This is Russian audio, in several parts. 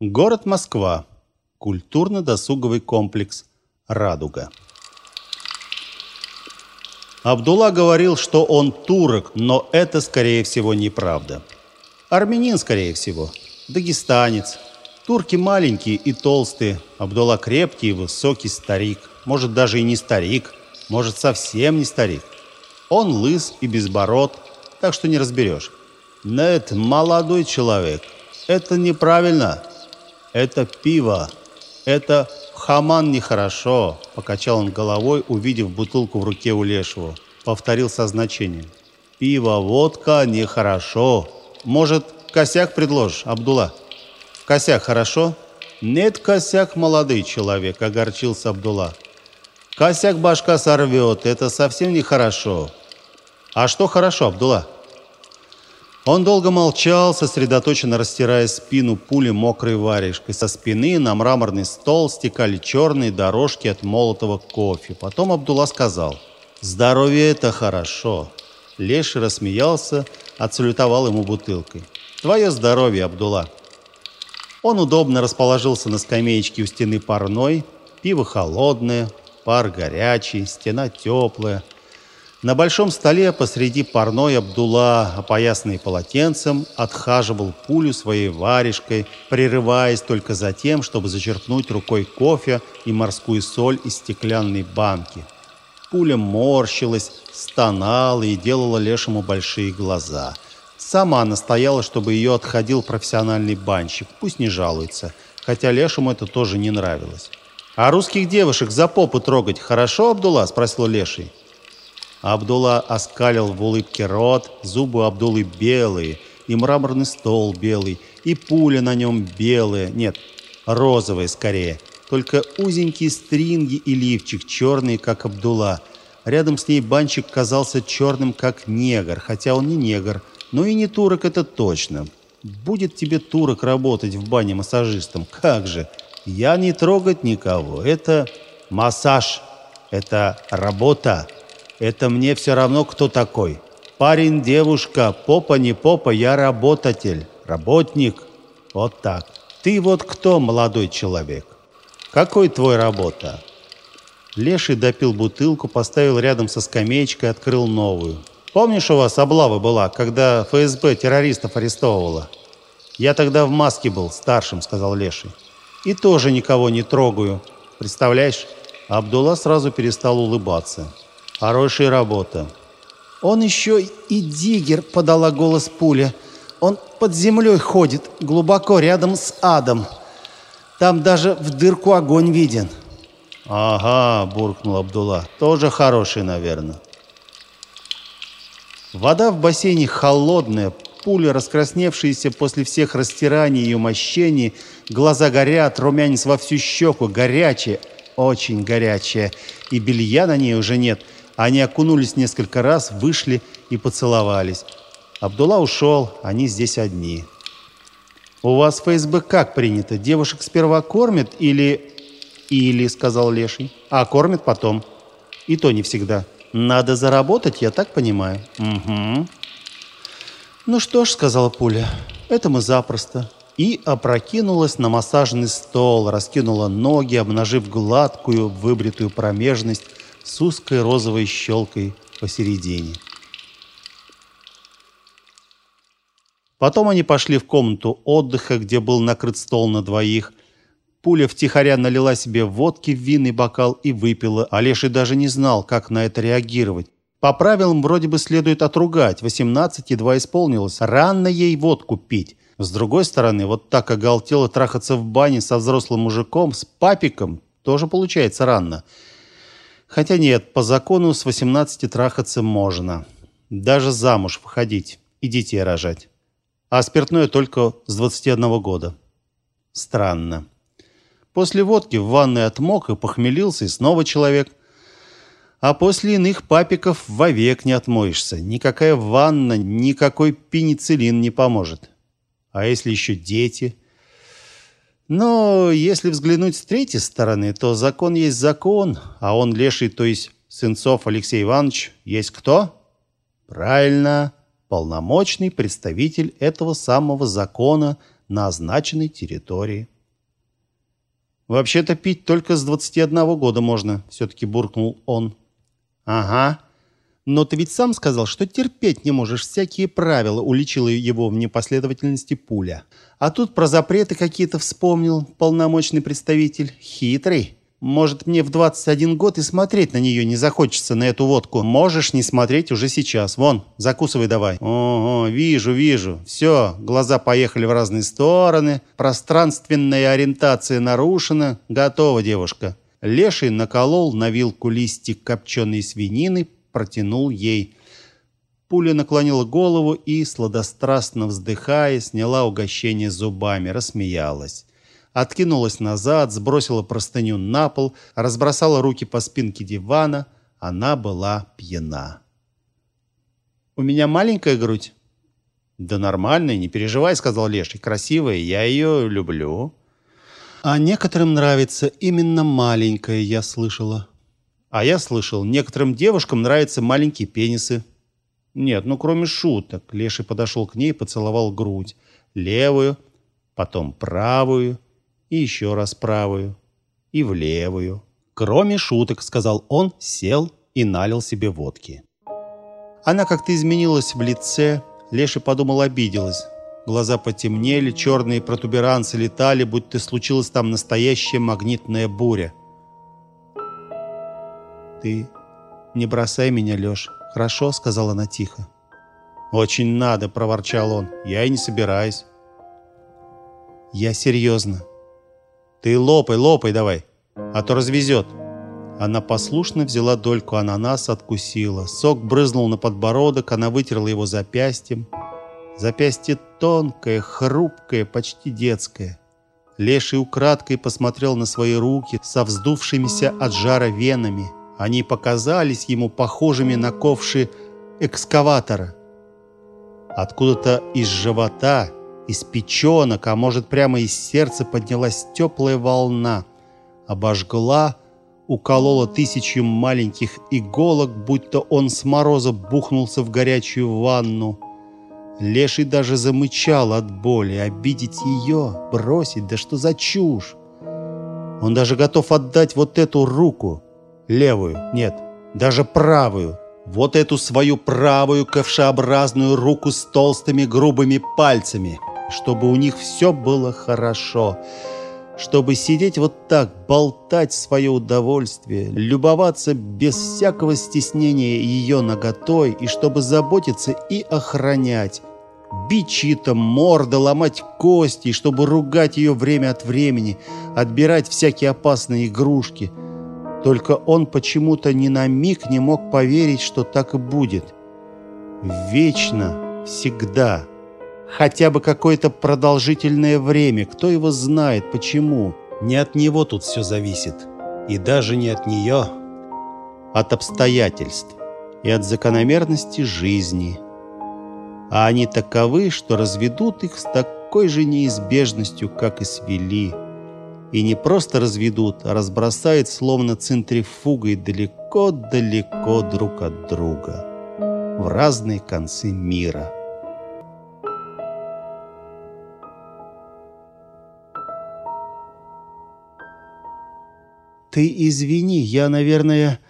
Город Москва. Культурно-досуговый комплекс «Радуга». Абдулла говорил, что он турок, но это, скорее всего, неправда. Армянин, скорее всего. Дагестанец. Турки маленькие и толстые. Абдулла крепкий и высокий старик. Может, даже и не старик. Может, совсем не старик. Он лыс и безбород, так что не разберешь. Нет, молодой человек. Это неправильно. Это пиво. Это хаман нехорошо, покачал он головой, увидев бутылку в руке у Лешего. Повторил со значением. Пиво, водка нехорошо. Может, косяк предложишь, Абдулла? Косяк хорошо? Нет, косяк, молодой человек, огорчился Абдулла. Косяк башка сорвет, это совсем нехорошо. А что хорошо, Абдулла? Он долго молчал, сосредоточенно растирая спину пули мокрой варежкой. Со спины на мраморный стол стекали черные дорожки от молотого кофе. Потом Абдулла сказал, «Здоровье – это хорошо». Леший рассмеялся, отсалютовал ему бутылкой. «Твое здоровье, Абдулла». Он удобно расположился на скамеечке у стены парной. Пиво холодное, пар горячий, стена теплая – на большом столе посреди парной Абдулла, опоясанный полотенцем, отхаживал пулю своей варежкой, прерываясь только за тем, чтобы зачерпнуть рукой кофе и морскую соль из стеклянной банки. Пуля морщилась, стонала и делала Лешему большие глаза. Сама настояла, чтобы ее отходил профессиональный банщик, пусть не жалуется, хотя Лешему это тоже не нравилось. «А русских девушек за попу трогать хорошо, Абдулла?» – спросил Леший. Абдулла оскалил в улыбке рот, зубы Абдуллы белые, и мраморный стол белый, и пуля на нем белая, нет, розовая скорее, только узенькие стринги и лифчик черный, как Абдулла. Рядом с ней банчик казался черным, как негр, хотя он не негр, но и не турок, это точно. Будет тебе турок работать в бане массажистом, как же? Я не трогать никого, это массаж, это работа. Это мне все равно, кто такой. Парень, девушка, попа, не попа, я работатель, работник. Вот так. Ты вот кто, молодой человек? Какой твой работа? Леший допил бутылку, поставил рядом со скамеечкой, открыл новую. Помнишь, у вас облава была, когда ФСБ террористов арестовывала? Я тогда в маске был, старшим, сказал Леший. И тоже никого не трогаю. Представляешь? Абдулла сразу перестал улыбаться. Хорошая работа. Он еще и диггер, подала голос пуля. Он под землей ходит, глубоко рядом с адом. Там даже в дырку огонь виден. Ага, буркнул Абдулла. Тоже хороший, наверное. Вода в бассейне холодная, пуля, раскрасневшаяся после всех растираний и умощений, глаза горят, румянец во всю щеку, горячая, очень горячая, и белья на ней уже нет – они окунулись несколько раз, вышли и поцеловались. Абдулла ушел, они здесь одни. «У вас в ФСБ как принято? Девушек сперва кормят или...» «Или», — сказал Леший. «А кормят потом. И то не всегда. Надо заработать, я так понимаю». «Угу». «Ну что ж», — сказала Пуля, — «это мы запросто». И опрокинулась на массажный стол, раскинула ноги, обнажив гладкую, выбритую промежность, с узкой розовой щелкой посередине. Потом они пошли в комнату отдыха, где был накрыт стол на двоих. Пуля втихаря налила себе водки в винный бокал и выпила. Олеший даже не знал, как на это реагировать. По правилам вроде бы следует отругать. 18 едва исполнилось. Рано ей водку пить. С другой стороны, вот так оголтело трахаться в бане со взрослым мужиком, с папиком, тоже получается рано. Хотя нет, по закону с 18 трахаться можно. Даже замуж выходить и детей рожать. А спиртное только с 21 года. Странно. После водки в ванной отмок и похмелился, и снова человек. А после иных папиков вовек не отмоешься. Никакая ванна, никакой пенициллин не поможет. А если еще дети – но если взглянуть с третьей стороны, то закон есть закон, а он леший, то есть Сынцов Алексей Иванович, есть кто? Правильно, полномочный представитель этого самого закона на означенной территории. «Вообще-то пить только с 21 года можно», — все-таки буркнул он. «Ага. Но ты ведь сам сказал, что терпеть не можешь всякие правила», — уличила его в непоследовательности пуля. «А тут про запреты какие-то вспомнил полномочный представитель. Хитрый». Может, мне в 21 год и смотреть на нее не захочется, на эту водку. Можешь не смотреть уже сейчас. Вон, закусывай давай. Ого, вижу, вижу. Все, глаза поехали в разные стороны. Пространственная ориентация нарушена. Готова, девушка. Леший наколол на вилку листик копченой свинины, протянул ей. Пуля наклонила голову и, сладострастно вздыхая, сняла угощение зубами, рассмеялась откинулась назад, сбросила простыню на пол, разбросала руки по спинке дивана. Она была пьяна. «У меня маленькая грудь?» «Да нормальная, не переживай», — сказал Леший. «Красивая, я ее люблю». «А некоторым нравится именно маленькая, я слышала». «А я слышал, некоторым девушкам нравятся маленькие пенисы». «Нет, ну кроме шуток». Леший подошел к ней и поцеловал грудь. Левую, потом правую, и еще раз правую, и в левую. Кроме шуток, сказал он, сел и налил себе водки. Она как-то изменилась в лице, Леша подумал, обиделась. Глаза потемнели, черные протуберанцы летали, будто случилась там настоящая магнитная буря. «Ты не бросай меня, Леш, хорошо?» — сказала она тихо. «Очень надо», — проворчал он. «Я и не собираюсь». «Я серьезно. Ты лопай, лопай давай, а то развезет. Она послушно взяла дольку ананаса, откусила. Сок брызнул на подбородок, она вытерла его запястьем. Запястье тонкое, хрупкое, почти детское. Леший украдкой посмотрел на свои руки со вздувшимися от жара венами. Они показались ему похожими на ковши экскаватора. Откуда-то из живота из печенок, а может прямо из сердца поднялась теплая волна, обожгла, уколола тысячу маленьких иголок, будто он с мороза бухнулся в горячую ванну. Леший даже замычал от боли, обидеть ее, бросить, да что за чушь! Он даже готов отдать вот эту руку, левую, нет, даже правую, вот эту свою правую ковшеобразную руку с толстыми грубыми пальцами — чтобы у них все было хорошо, чтобы сидеть вот так, болтать свое удовольствие, любоваться без всякого стеснения ее наготой, и чтобы заботиться и охранять, бить чьи-то морды, ломать кости, чтобы ругать ее время от времени, отбирать всякие опасные игрушки. Только он почему-то ни на миг не мог поверить, что так и будет. Вечно, всегда хотя бы какое-то продолжительное время. Кто его знает, почему? Не от него тут все зависит. И даже не от нее. От обстоятельств. И от закономерности жизни. А они таковы, что разведут их с такой же неизбежностью, как и свели. И не просто разведут, а разбросают словно центрифугой далеко-далеко друг от друга. В разные концы мира. «Ты извини, я, наверное,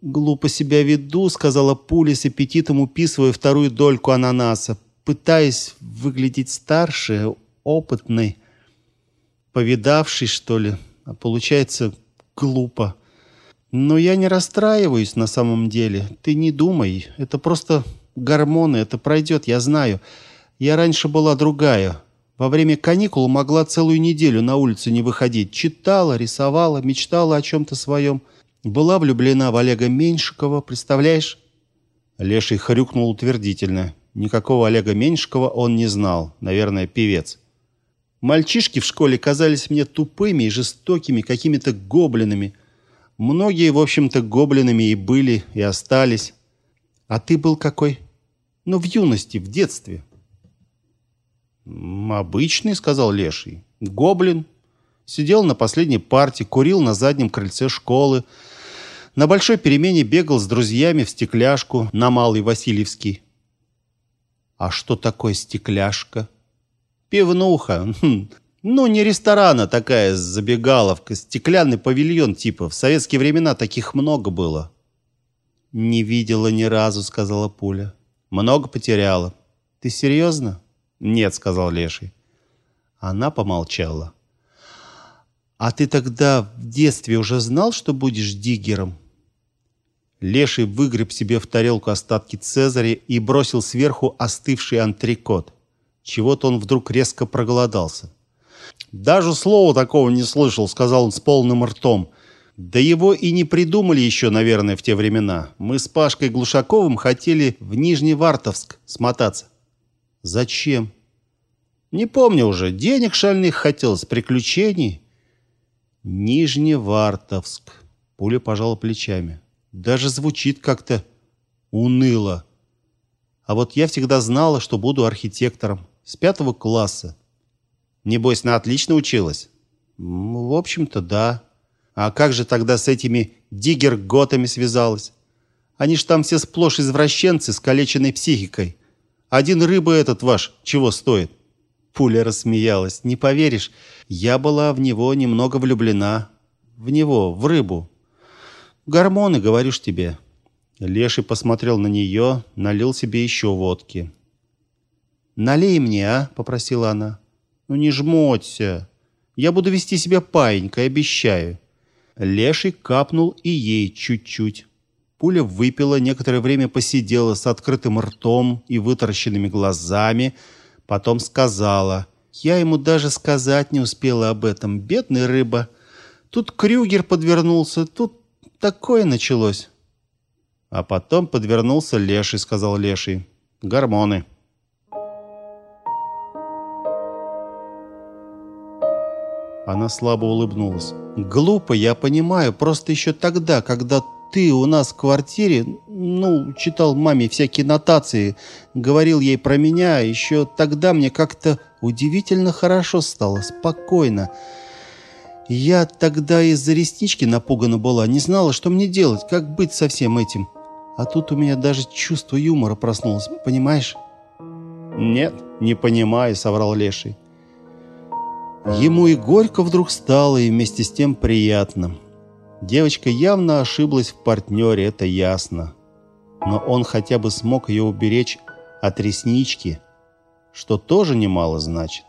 глупо себя веду», — сказала Пуля с аппетитом, уписывая вторую дольку ананаса, пытаясь выглядеть старше, опытной, повидавшей, что ли. А получается глупо. Но я не расстраиваюсь на самом деле. Ты не думай. Это просто гормоны. Это пройдет, я знаю. Я раньше была другая. Во время каникул могла целую неделю на улицу не выходить. Читала, рисовала, мечтала о чем-то своем. Была влюблена в Олега Меньшикова, представляешь? Леший хрюкнул утвердительно. Никакого Олега Меньшикова он не знал. Наверное, певец. Мальчишки в школе казались мне тупыми и жестокими, какими-то гоблинами. Многие, в общем-то, гоблинами и были, и остались. А ты был какой? Ну, в юности, в детстве. «Обычный», — сказал Леший. «Гоблин. Сидел на последней парте, курил на заднем крыльце школы. На большой перемене бегал с друзьями в стекляшку на Малый Васильевский». «А что такое стекляшка?» Пивнуха. Хм. Ну, не ресторана такая забегаловка, стеклянный павильон типа. В советские времена таких много было. «Не видела ни разу», — сказала Пуля. «Много потеряла». «Ты серьезно?» «Нет», — сказал Леший. Она помолчала. «А ты тогда в детстве уже знал, что будешь диггером?» Леший выгреб себе в тарелку остатки цезаря и бросил сверху остывший антрикот. Чего-то он вдруг резко проголодался. «Даже слова такого не слышал», — сказал он с полным ртом. «Да его и не придумали еще, наверное, в те времена. Мы с Пашкой Глушаковым хотели в Нижневартовск смотаться». «Зачем?» «Не помню уже. Денег шальных хотелось, приключений». «Нижневартовск», — пуля пожала плечами. Даже звучит как-то уныло. А вот я всегда знала, что буду архитектором. С пятого класса. Небось, на отлично училась? В общем-то, да. А как же тогда с этими диггер-готами связалась? Они ж там все сплошь извращенцы с калеченной психикой. Один рыба этот ваш чего стоит? Пуля рассмеялась. Не поверишь, я была в него немного влюблена. В него, в рыбу. Гормоны, говоришь тебе. Леший посмотрел на нее, налил себе еще водки. «Налей мне, а?» — попросила она. «Ну не жмоться. Я буду вести себя паинькой, обещаю». Леший капнул и ей чуть-чуть. Пуля выпила, некоторое время посидела с открытым ртом и вытаращенными глазами, потом сказала. «Я ему даже сказать не успела об этом, бедная рыба. Тут Крюгер подвернулся, тут Такое началось. А потом подвернулся леший, сказал леший. Гормоны. Она слабо улыбнулась. Глупо, я понимаю, просто еще тогда, когда ты у нас в квартире, ну, читал маме всякие нотации, говорил ей про меня, еще тогда мне как-то удивительно хорошо стало, спокойно. Я тогда из-за реснички напугана была, не знала, что мне делать, как быть со всем этим. А тут у меня даже чувство юмора проснулось, понимаешь? Нет, не понимаю, соврал Леший. Ему и горько вдруг стало, и вместе с тем приятно. Девочка явно ошиблась в партнере, это ясно. Но он хотя бы смог ее уберечь от реснички, что тоже немало значит.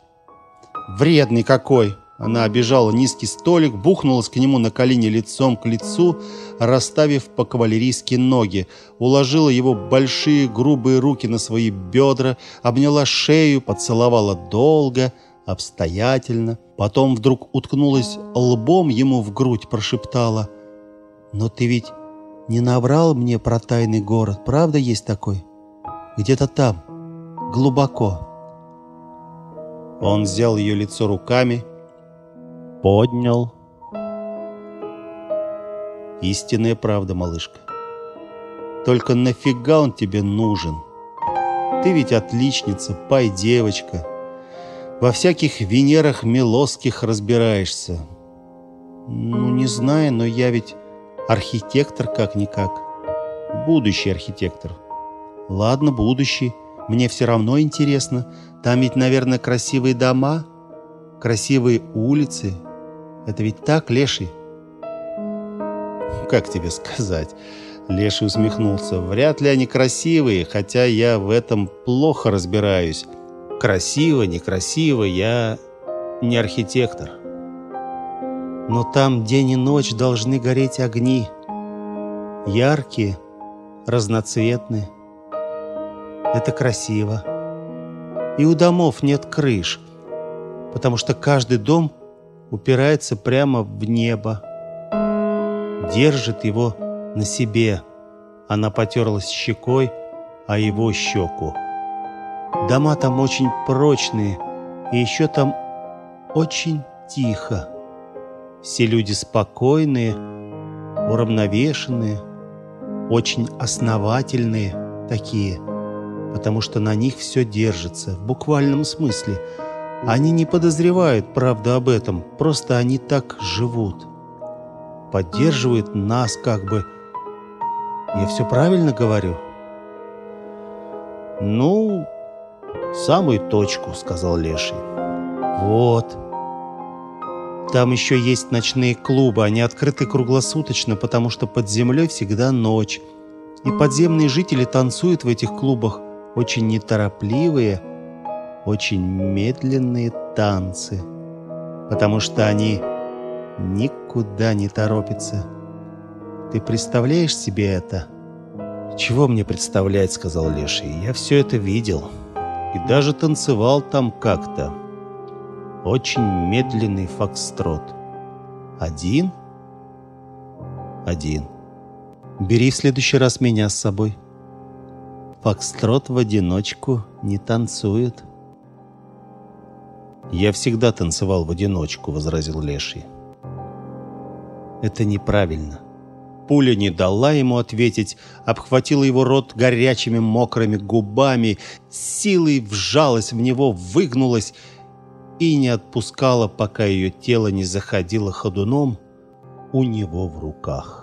«Вредный какой!» Она обижала низкий столик, бухнулась к нему на колени лицом к лицу, расставив по-кавалерийски ноги, уложила его большие грубые руки на свои бедра, обняла шею, поцеловала долго, обстоятельно. Потом вдруг уткнулась лбом ему в грудь, прошептала. «Но ты ведь не наврал мне про тайный город, правда есть такой? Где-то там, глубоко». Он взял ее лицо руками поднял. Истинная правда, малышка. Только нафига он тебе нужен? Ты ведь отличница, пай-девочка. Во всяких Венерах Милосских разбираешься. Ну, не знаю, но я ведь архитектор как-никак. Будущий архитектор. Ладно, будущий. Мне все равно интересно. Там ведь, наверное, красивые дома, красивые улицы, это ведь так, Леший?» «Как тебе сказать?» Леший усмехнулся. «Вряд ли они красивые, хотя я в этом плохо разбираюсь. Красиво, некрасиво, я не архитектор. Но там день и ночь должны гореть огни. Яркие, разноцветные. Это красиво. И у домов нет крыш, потому что каждый дом упирается прямо в небо. Держит его на себе. Она потерлась щекой о его щеку. Дома там очень прочные, и еще там очень тихо. Все люди спокойные, уравновешенные, очень основательные такие, потому что на них все держится, в буквальном смысле – они не подозревают, правда, об этом, просто они так живут. Поддерживают нас как бы. Я все правильно говорю? Ну, самую точку, сказал Леший. Вот. Там еще есть ночные клубы. Они открыты круглосуточно, потому что под землей всегда ночь. И подземные жители танцуют в этих клубах очень неторопливые, очень медленные танцы. Потому что они никуда не торопятся. Ты представляешь себе это? «Чего мне представлять?» — сказал Леший. «Я все это видел. И даже танцевал там как-то. Очень медленный фокстрот. Один? Один. Бери в следующий раз меня с собой. Фокстрот в одиночку не танцует. «Я всегда танцевал в одиночку», — возразил Леший. «Это неправильно». Пуля не дала ему ответить, обхватила его рот горячими мокрыми губами, силой вжалась в него, выгнулась и не отпускала, пока ее тело не заходило ходуном у него в руках.